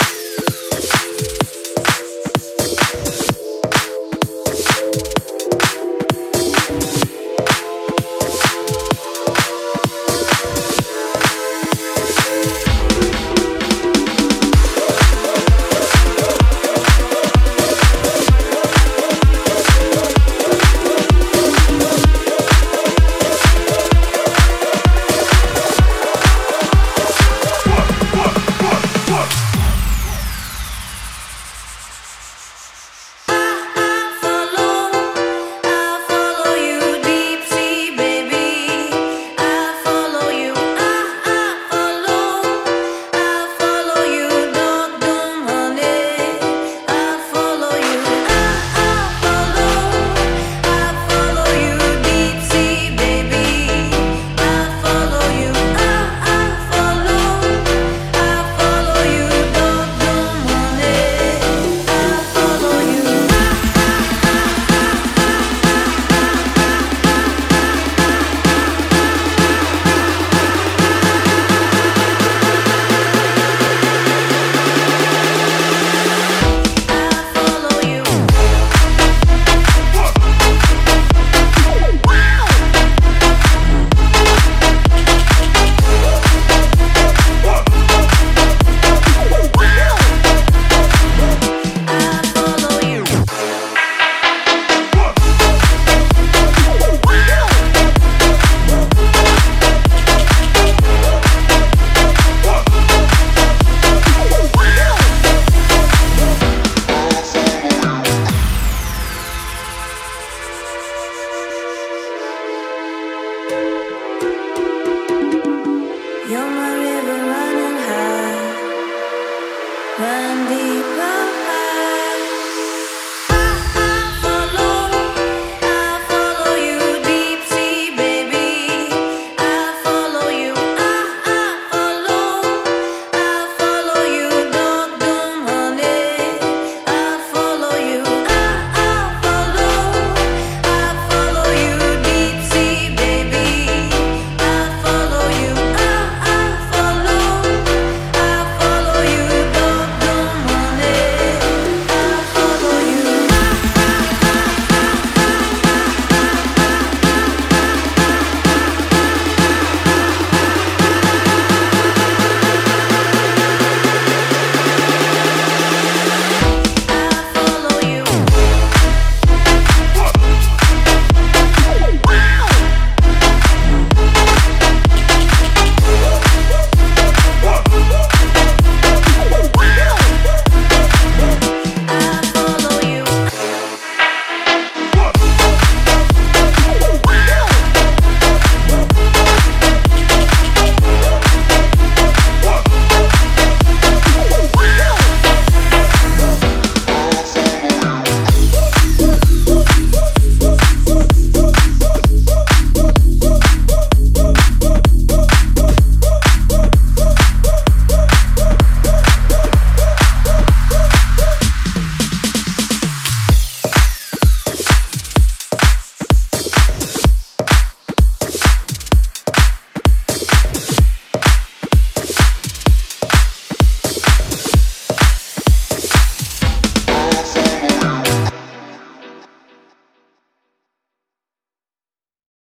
you.